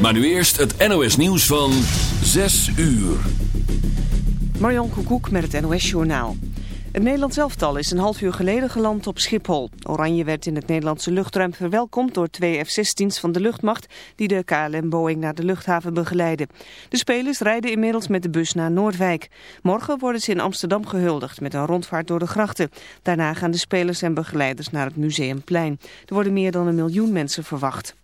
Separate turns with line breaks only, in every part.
Maar nu eerst het NOS nieuws van 6 uur.
Marjan Koekoek met het NOS Journaal. Het Nederlands elftal is een half uur geleden geland op Schiphol. Oranje werd in het Nederlandse luchtruim verwelkomd door twee F-16's van de luchtmacht... die de KLM-Boeing naar de luchthaven begeleiden. De spelers rijden inmiddels met de bus naar Noordwijk. Morgen worden ze in Amsterdam gehuldigd met een rondvaart door de grachten. Daarna gaan de spelers en begeleiders naar het Museumplein. Er worden meer dan een miljoen mensen verwacht.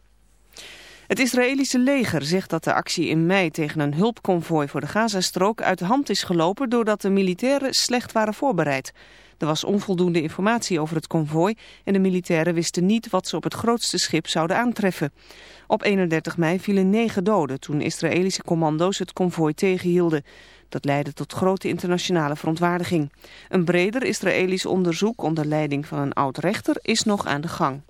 Het Israëlische leger zegt dat de actie in mei tegen een hulpconvooi voor de Gazastrook uit de hand is gelopen doordat de militairen slecht waren voorbereid. Er was onvoldoende informatie over het konvooi en de militairen wisten niet wat ze op het grootste schip zouden aantreffen. Op 31 mei vielen negen doden toen Israëlische commando's het konvooi tegenhielden. Dat leidde tot grote internationale verontwaardiging. Een breder Israëlisch onderzoek onder leiding van een oud-rechter is nog aan de gang.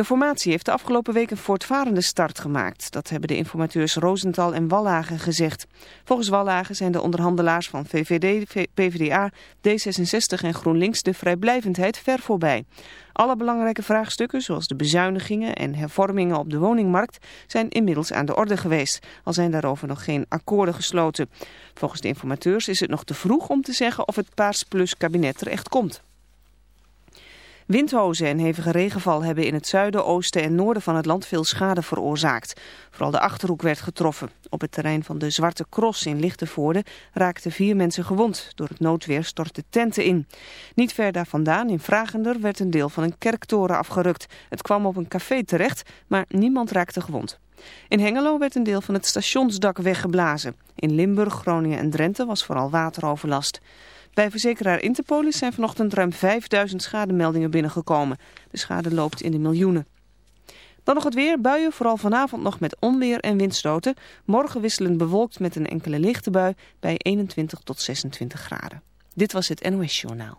De formatie heeft de afgelopen week een voortvarende start gemaakt. Dat hebben de informateurs Rosenthal en Wallagen gezegd. Volgens Wallagen zijn de onderhandelaars van VVD, PvdA, D66 en GroenLinks de vrijblijvendheid ver voorbij. Alle belangrijke vraagstukken, zoals de bezuinigingen en hervormingen op de woningmarkt, zijn inmiddels aan de orde geweest. Al zijn daarover nog geen akkoorden gesloten. Volgens de informateurs is het nog te vroeg om te zeggen of het Paars Plus kabinet er echt komt. Windhozen en hevige regenval hebben in het zuiden, oosten en noorden van het land veel schade veroorzaakt. Vooral de Achterhoek werd getroffen. Op het terrein van de Zwarte Cross in Lichtenvoorde raakten vier mensen gewond. Door het noodweer stortten tenten in. Niet ver daar vandaan, in Vragender, werd een deel van een kerktoren afgerukt. Het kwam op een café terecht, maar niemand raakte gewond. In Hengelo werd een deel van het stationsdak weggeblazen. In Limburg, Groningen en Drenthe was vooral wateroverlast. Bij verzekeraar Interpolis zijn vanochtend ruim 5000 schademeldingen binnengekomen. De schade loopt in de miljoenen. Dan nog het weer. Buien, vooral vanavond nog met onweer en windstoten. Morgen wisselend bewolkt met een enkele lichte bui bij 21 tot 26 graden. Dit was het NOS Journaal.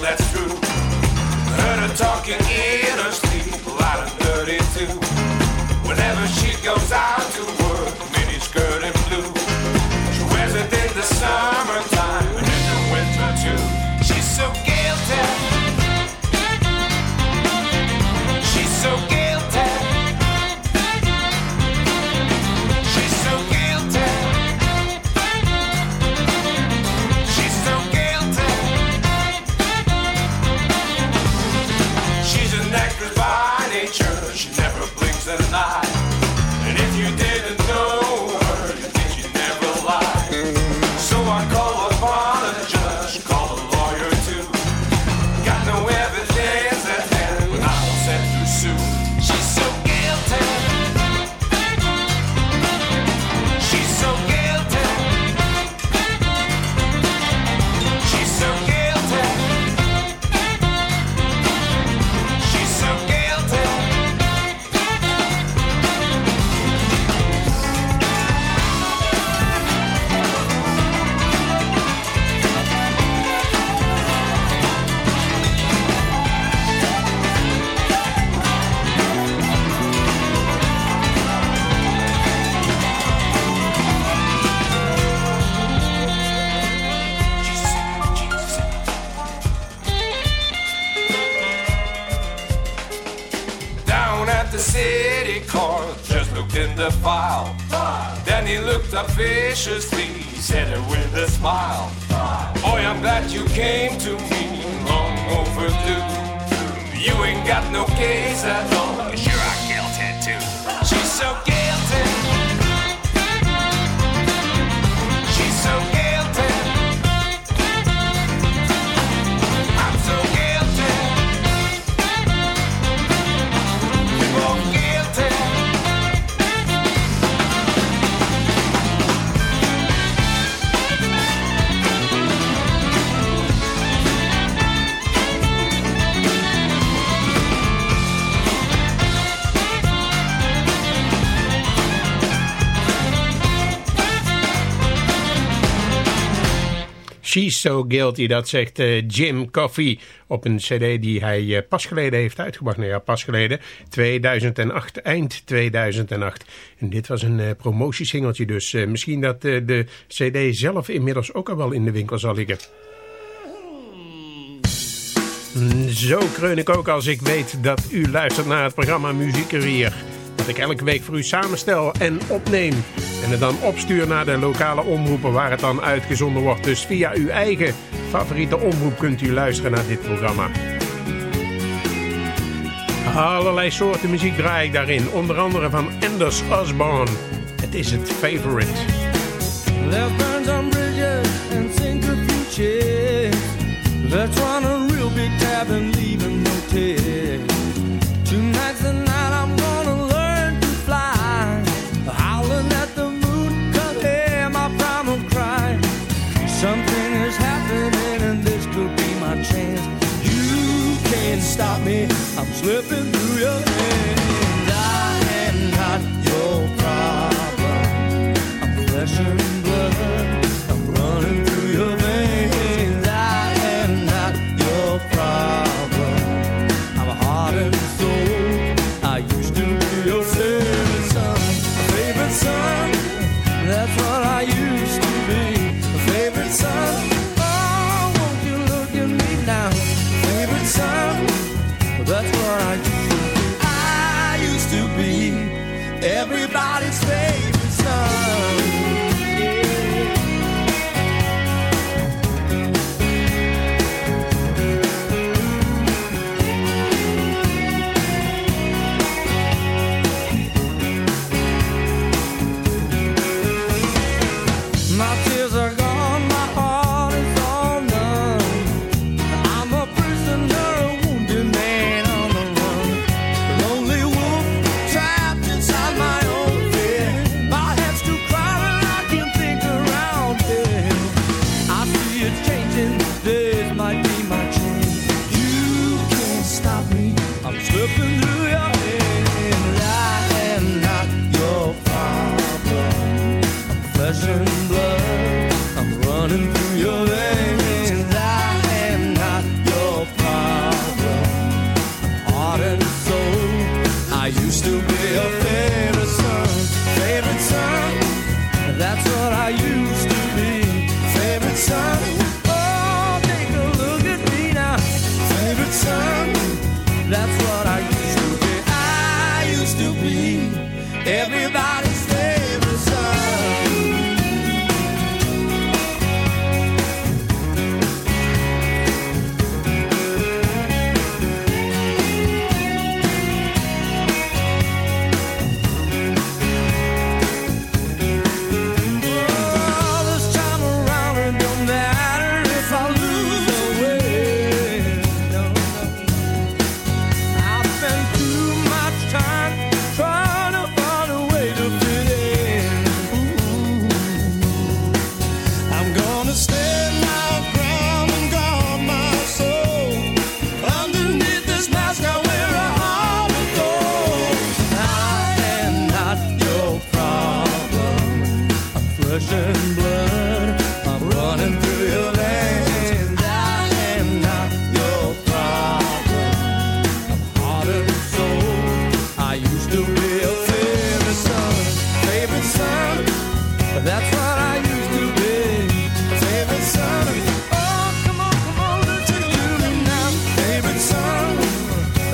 That's true. Heard her talking She's So Guilty,
dat zegt uh, Jim Coffey op een cd die hij uh, pas geleden heeft uitgebracht. Nou ja, pas geleden, 2008, eind 2008. En dit was een uh, promotiesingeltje, dus misschien dat de cd zelf inmiddels ook al wel in de winkel zal liggen. Zo kreun ik ook als ik weet dat u luistert naar het programma Muziekerier. Dat ik elke week voor u samenstel en opneem. En het dan opstuur naar de lokale omroepen waar het dan uitgezonden wordt. Dus via uw eigen favoriete omroep kunt u luisteren naar dit programma. Allerlei soorten muziek draai ik daarin. Onder andere van Anders Osborne. Het is het favorite. Left on bridges and centrifuges. Let's run a real big tab and leave a night I'm I'm slipping through your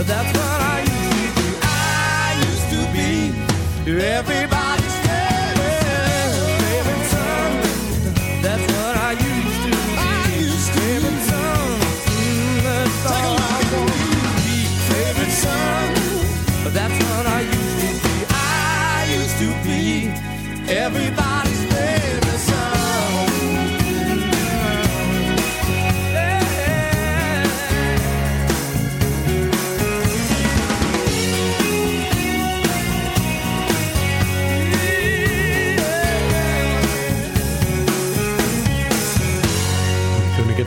That's what I used to be. I used to be everybody's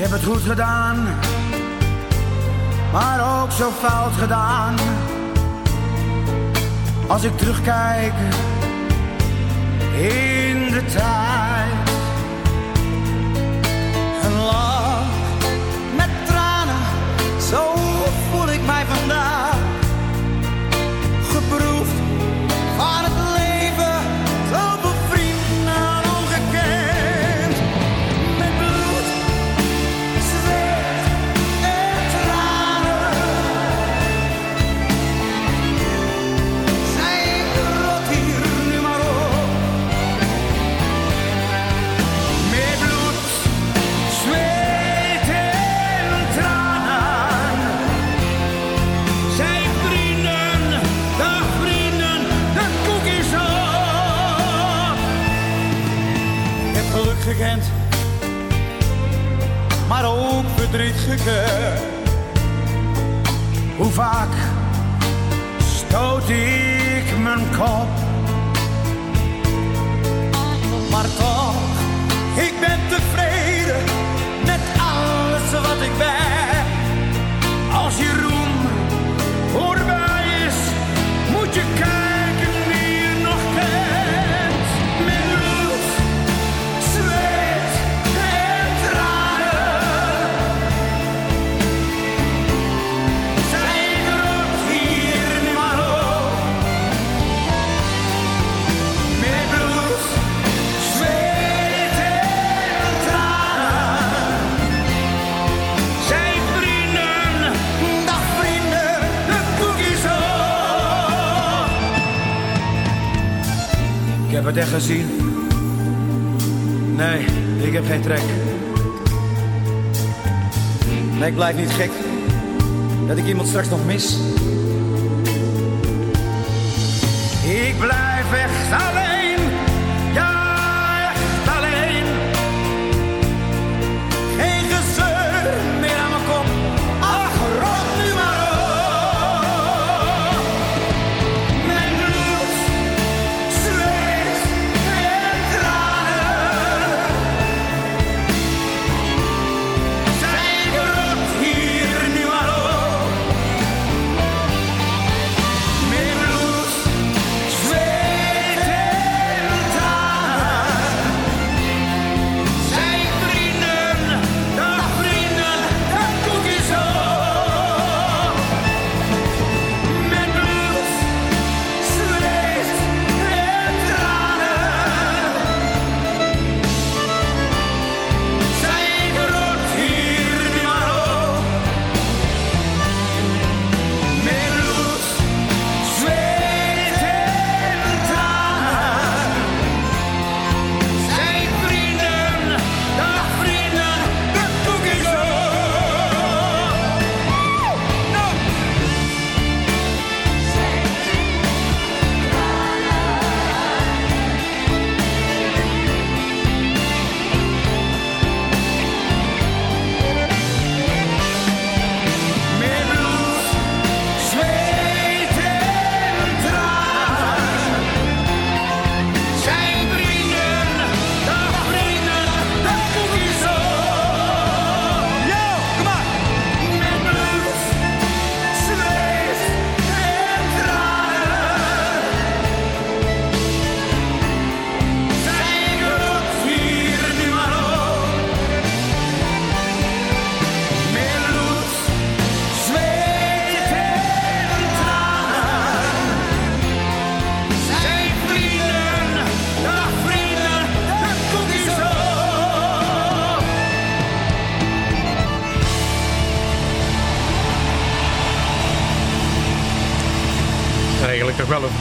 Ik heb het goed gedaan, maar ook zo fout gedaan. Als ik terugkijk in de tijd. Zien Nee, ik heb geen trek. Ik blijf niet gek dat ik iemand straks nog mis.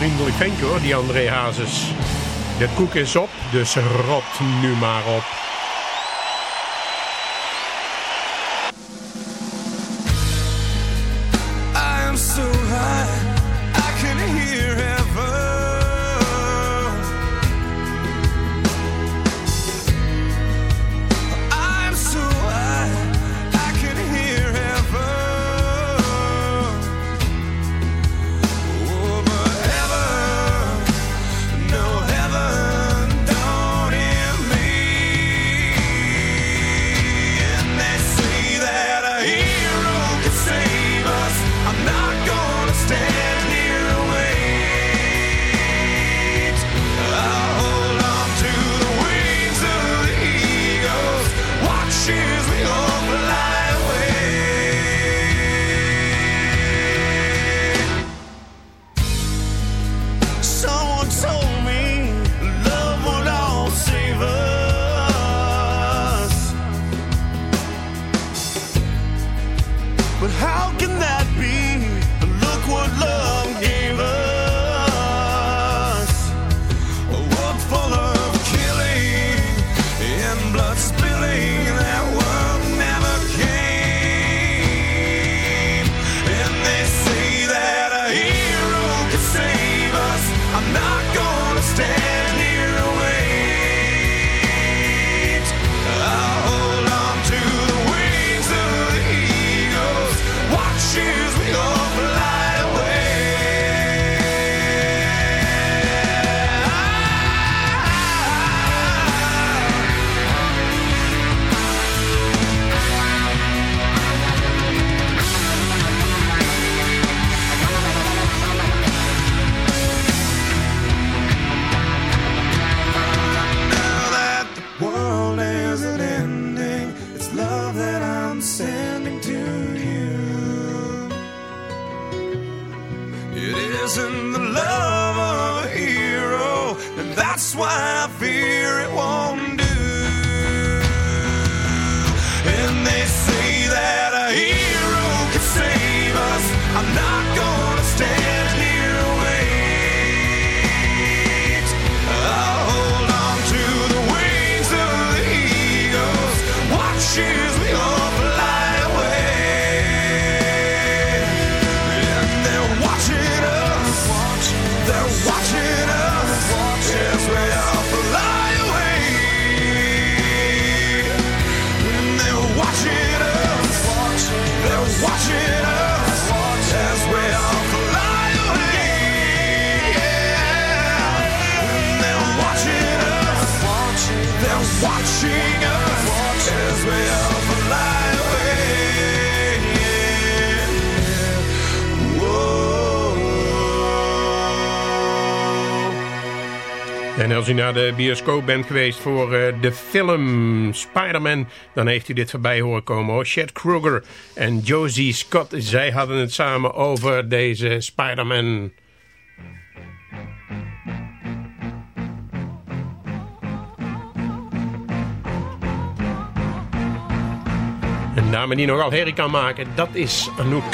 vriendelijk ventje hoor, die André Hazes. De koek is op, dus rot nu maar op.
u naar de bioscoop bent geweest voor uh, de film Spider-Man... dan heeft u dit voorbij horen komen hoor. Chad Kruger en Josie Scott, zij hadden het samen over deze Spider-Man... Een dame die nogal herrie kan maken, dat is Anouk.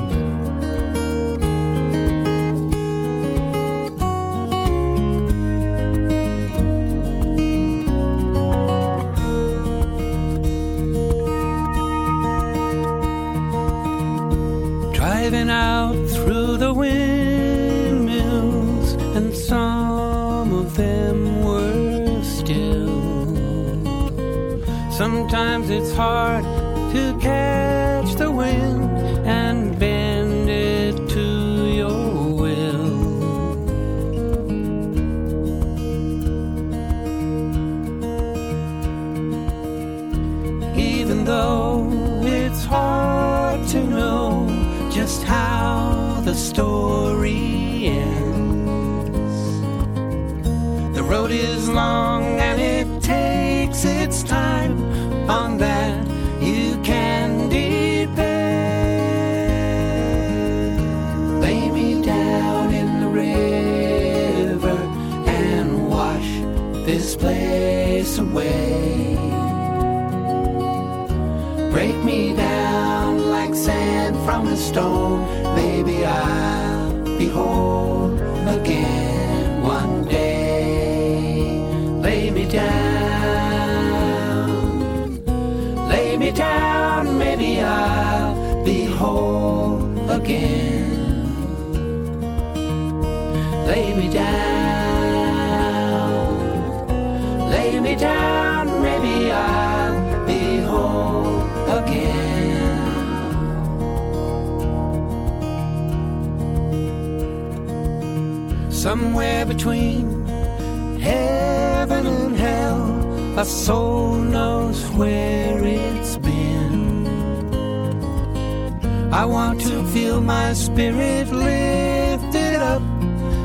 Sometimes it's hard to catch the wind and bend it to your will. Even though it's hard to know just how the story ends. The road is long away. Break me down like sand from a stone. Maybe I'll be whole again one day. Lay me down, lay me down. Maybe I'll be whole again. Lay me down,
somewhere between heaven and hell. My soul knows where it's been. I want to feel my spirit lifted up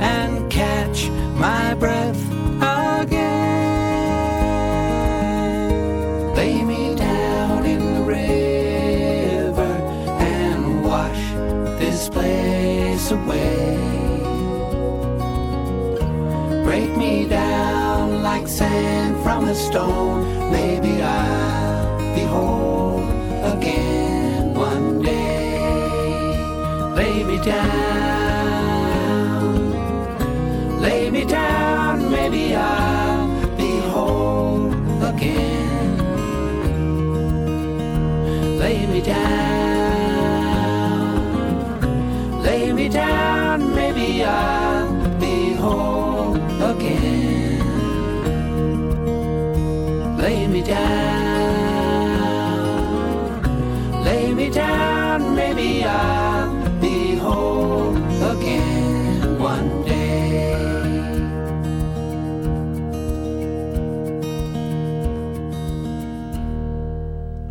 and catch my breath again. Lay me down in the river and wash this place away. Me down like sand from a stone. Maybe I'll down, lay me down. Maybe I'll be whole again one day.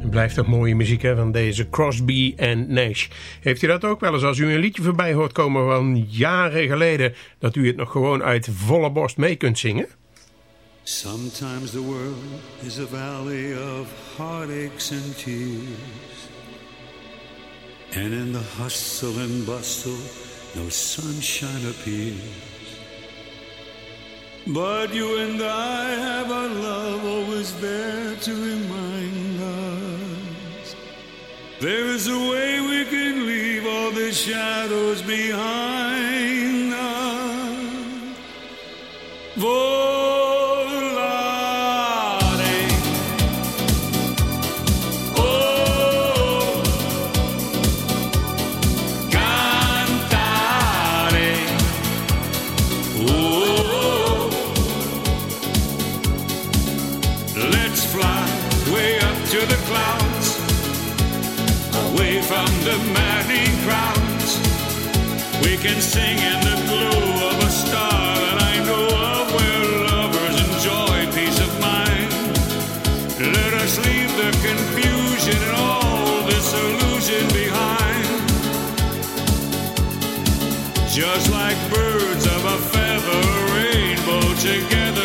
Blijft toch mooie muziek hè, van deze Crosby en Nash. Heeft u dat ook wel eens als u een liedje voorbij hoort komen van jaren geleden... dat u het nog gewoon uit volle borst mee kunt zingen?
Sometimes the world is a valley of heartaches and tears. And in the hustle and bustle, no sunshine appears. But you and I have our love always there to remind us. There is a way we can leave all the shadows behind can sing in the glow of a star that I know of where lovers enjoy peace of mind. Let us leave the confusion and all disillusion behind. Just like birds of a feather, rainbow together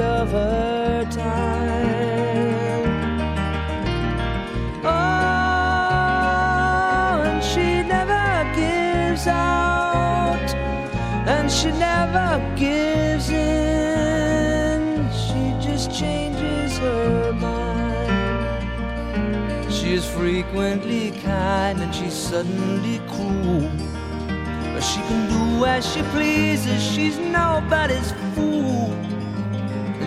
Of her time. Oh, and she never gives out, and she never gives in. She just changes her mind. She is frequently kind and she's suddenly cruel. But she can do as she pleases, she's nobody's.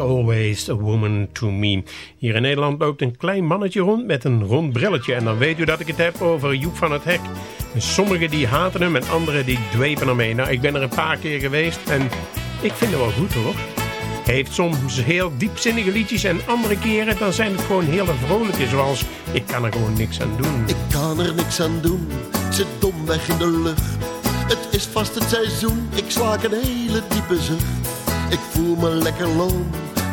Always a woman to me. Hier in Nederland loopt een klein mannetje rond met een rond brilletje. En dan weet u dat ik het heb over Joep van het Hek. En sommigen die haten hem en anderen die dwepen ermee. Nou, ik ben er een paar keer geweest en ik vind het wel goed hoor. Heeft soms heel diepzinnige liedjes en andere keren dan zijn het gewoon hele vrolijke. Zoals Ik kan er gewoon niks aan doen.
Ik kan er niks aan doen, het zit domweg in de lucht. Het is vast het seizoen, ik slaak een hele diepe zucht. Ik voel me lekker loom,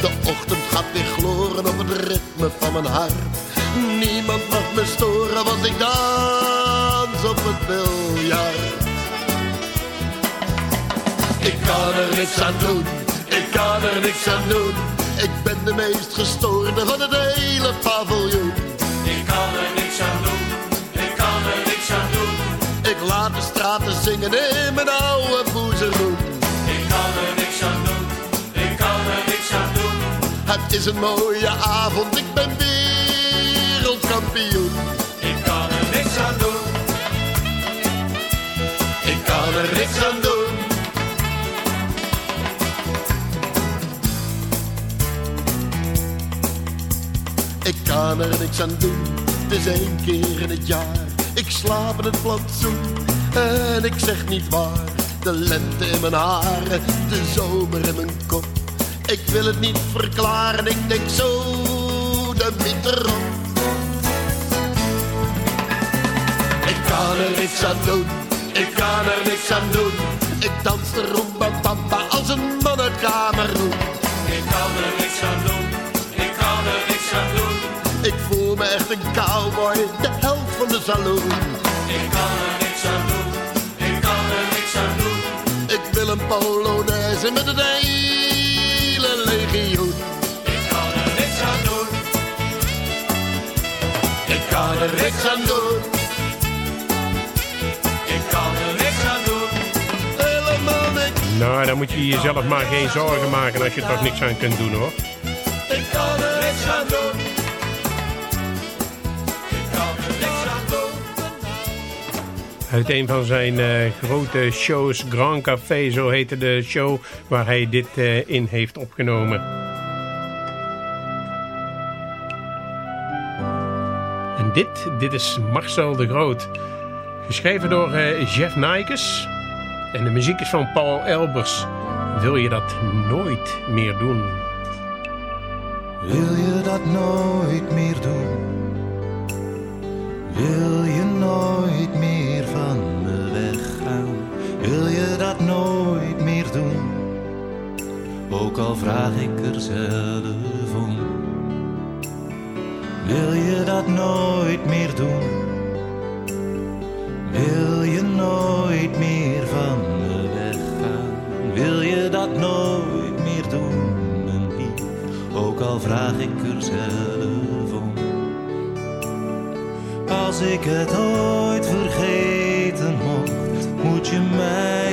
De ochtend gaat weer gloren op het ritme van mijn hart. Niemand mag me storen, want ik dans op het biljart. Ik kan er niks aan doen, ik kan er niks aan doen. Ik ben de meest gestoorde van het hele paviljoen.
Ik kan er niks aan doen, ik kan er niks aan doen.
Ik laat de straten zingen in mijn oude boezeroen. Het is een mooie avond, ik ben wereldkampioen.
Ik kan er niks aan doen,
Ik kan er niks aan doen. Ik kan er niks aan doen, het is één keer in het jaar. Ik slaap in het plantsoen en ik zeg niet waar. De lente in mijn haren, de zomer in mijn kop. Ik wil het niet verklaren, ik denk zo de winter op. Ik kan er niks aan doen, ik kan er niks aan doen. Ik dans de rumba bamba als een man uit Kameroen.
ik kan er niks aan doen, ik kan er niks aan doen.
Ik voel me echt een cowboy, de held van de saloon.
Ik kan er niks aan doen, ik kan er niks aan doen.
Ik wil een polonaise met het hele legioen.
Ik kan er niks aan doen,
Ik kan er niks aan doen,
ik kan er niks aan doen.
helemaal niks.
Nou, dan moet je jezelf maar geen zorgen maken als je er toch niks aan kunt doen hoor.
Ik kan er
Niks aan doen.
Uit een van zijn eh, grote shows, Grand Café, zo heette de show waar hij dit eh, in heeft opgenomen. En dit, dit is Marcel de Groot. Geschreven door eh, Jeff Nijkes. En de muziek is van Paul Elbers. Wil je dat nooit meer doen?
Wil je dat nooit meer doen? Wil je nooit meer van me weggaan? Wil je dat nooit meer doen? Ook al vraag ik er zelf om. Wil je dat nooit meer doen? Wil je nooit meer van me weggaan? Wil je dat nooit meer doen? Ook al vraag ik er zelf om. Als ik het ooit vergeten mocht, moet je mij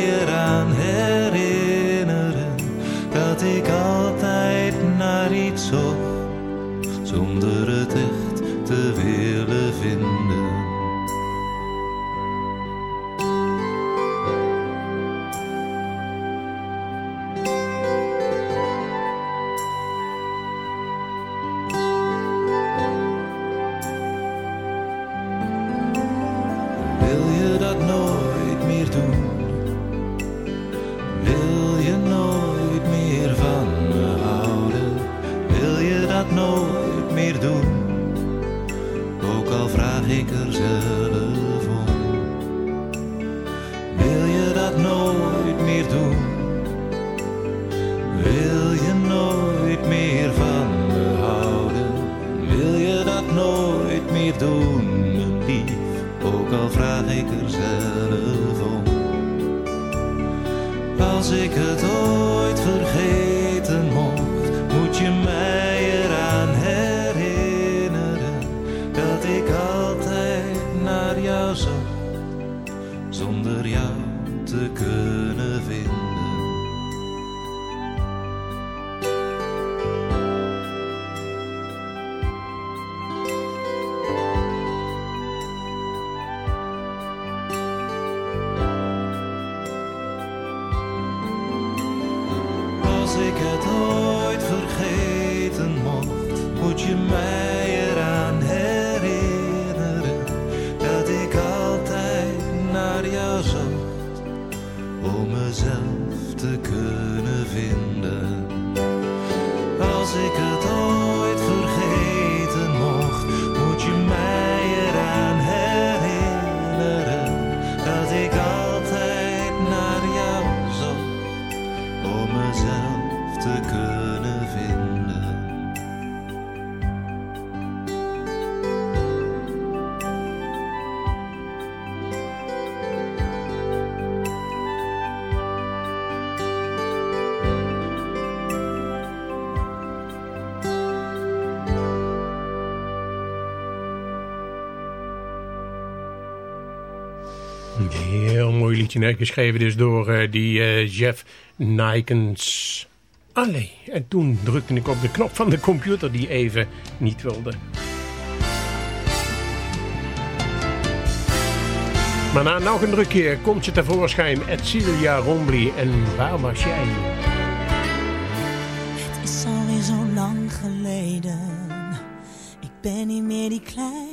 Hè? geschreven dus door uh, die uh, Jeff Nikens. Allee, en toen drukte ik op de knop van de computer die even niet wilde. Maar na nog een druk keer komt je tevoorschijn Edcilia Rombly en waar was jij?
Het is alweer zo lang geleden ben niet meer die kleine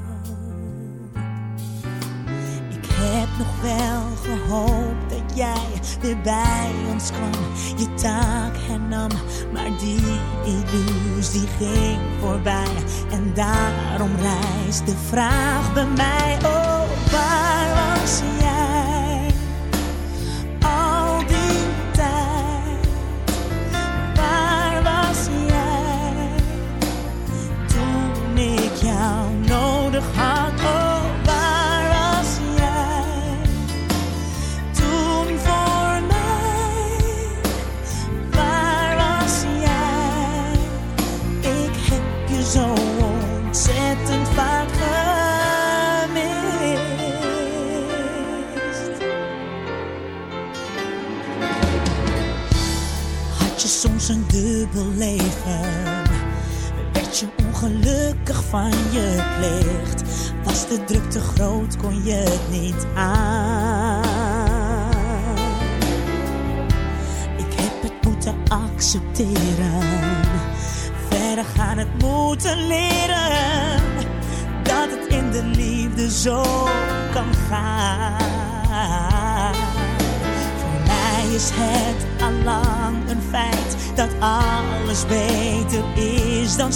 heb nog wel gehoopt dat jij weer bij ons kwam. Je taak hernam, maar die illusie ging voorbij. En daarom rijst de vraag bij mij: Oh,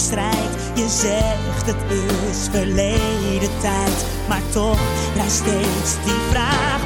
strijd. Je zegt het is verleden tijd, maar toch rijst steeds die vraag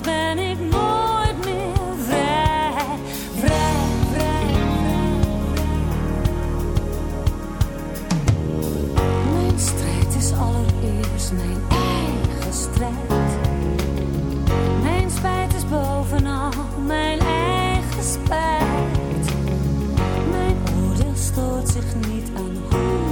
ben ik nooit meer vrij. Vrij, vrij, Mijn strijd is allereerst mijn eigen strijd. Mijn spijt is bovenal mijn eigen spijt. Mijn oordeel stoort zich niet aan hoe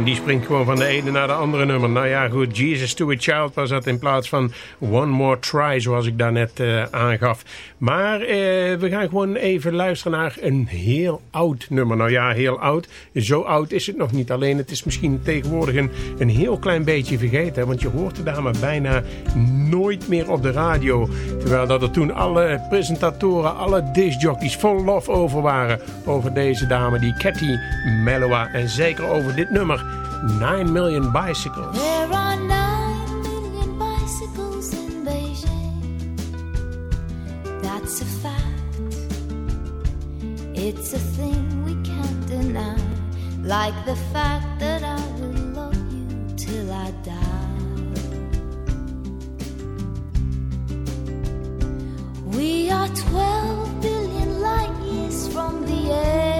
En die springt gewoon van de ene naar de andere nummer. Nou ja, goed, Jesus to a Child was dat in plaats van One More Try, zoals ik daarnet uh, aangaf. Maar uh, we gaan gewoon even luisteren naar een heel oud nummer. Nou ja, heel oud. Zo oud is het nog niet. Alleen het is misschien tegenwoordig een, een heel klein beetje vergeten. Want je hoort de dame bijna nooit meer op de radio. Terwijl dat er toen alle presentatoren, alle discjockeys vol lof over waren. Over deze dame, die Cathy Mellowa. En zeker over dit nummer. 9 million bicycles.
There are 9 million bicycles in Beijing. That's a fact. It's a thing we can't deny. Like the fact that I will love you till I die. We are 12 billion light years from the edge.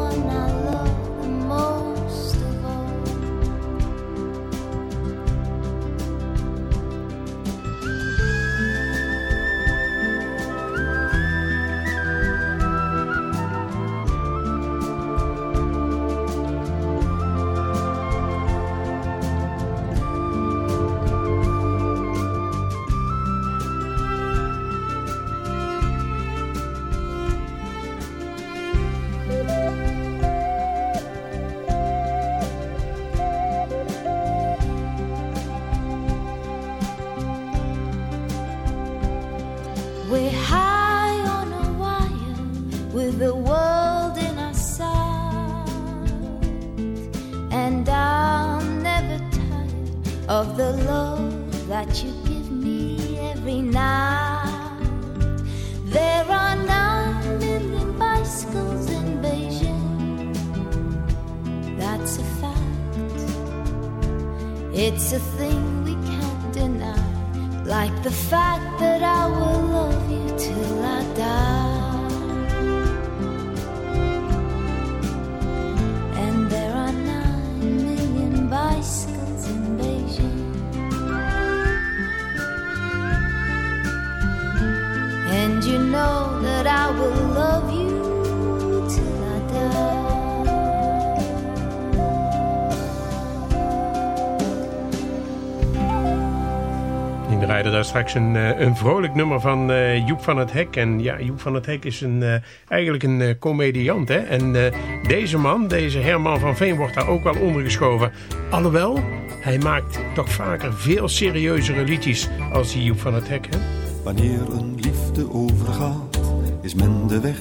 straks een, eh, een vrolijk nummer van eh, Joep van het Hek. En ja, Joep van het Hek is een, eh, eigenlijk een comediant. Hè? En eh, deze man, deze Herman van Veen, wordt daar ook wel ondergeschoven. Alhoewel, hij maakt toch vaker veel serieuzere liedjes als die Joep van het Hek. Hè?
Wanneer een liefde overgaat, is men de weg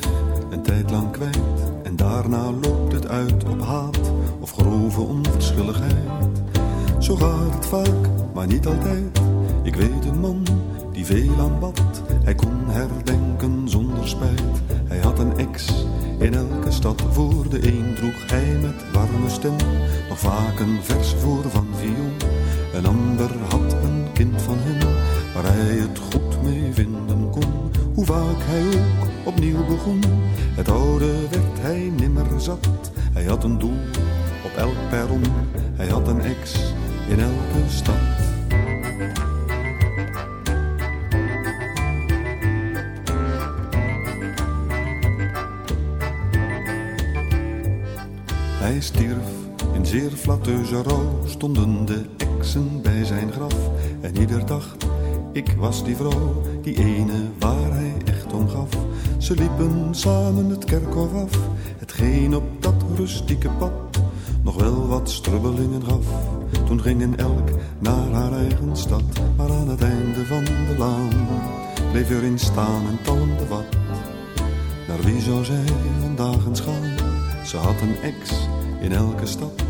een tijd lang kwijt. En daarna loopt het uit op haat of grove onverschilligheid. Zo gaat het vaak, maar niet altijd. Ik weet een man die veel aanbad. Hij kon herdenken zonder spijt. Hij had een ex in elke stad. Voor de een droeg hij met warme stem nog vaak een vers voor van Vion. Een ander had een kind van hem waar hij het goed mee vinden kon. Hoe vaak hij ook opnieuw begon. Het oude werd hij nimmer zat. Hij had een doel op elk perron. Hij had een ex in elke stad. Stierf in zeer flatteuze rouw, stonden de exen bij zijn graf. En ieder dacht, ik was die vrouw, die ene waar hij echt om gaf. Ze liepen samen het kerkhof af, hetgeen op dat rustieke pad nog wel wat strubbelingen gaf. Toen gingen elk naar haar eigen stad, maar aan het einde van de laan bleef er in staan en talmde wat. Naar wie zou zij vandaag eens gaan? Ze had een ex in elke stad.